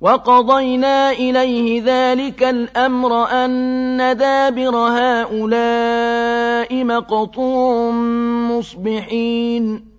وَقَضَيْنَا إِلَيْهِ ذَلِكَ الْأَمْرَ أَنَّ دَابِرَ هَٰؤُلَاءِ مَقْطُوعٌ مُّصْبِحِينَ.